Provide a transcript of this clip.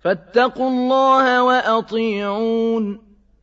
فَاتَّقُوا اللَّهَ وَأَطِيعُونِ